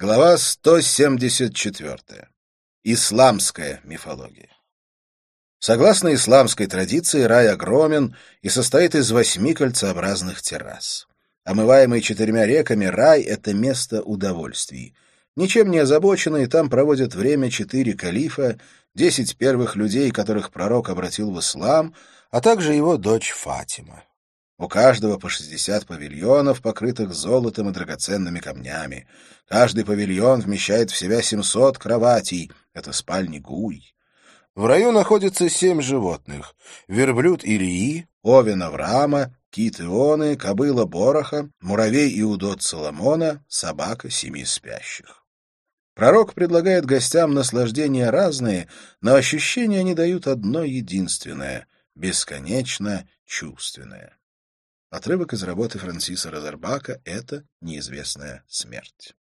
Глава 174. Исламская мифология. Согласно исламской традиции, рай огромен и состоит из восьми кольцеобразных террас. Омываемый четырьмя реками, рай — это место удовольствий. Ничем не озабоченные там проводят время четыре калифа, десять первых людей, которых пророк обратил в ислам, а также его дочь Фатима. У каждого по 60 павильонов, покрытых золотом и драгоценными камнями. Каждый павильон вмещает в себя 700 кроватей. Это спальни гуй. В раю находится семь животных. Верблюд Илии, овен Авраама, кит Ионы, кобыла Бороха, муравей и удот Соломона, собака семи спящих. Пророк предлагает гостям наслаждения разные, но ощущения они дают одно единственное — бесконечно чувственное. Отрывок из работы Франсиса Розербака «Это неизвестная смерть».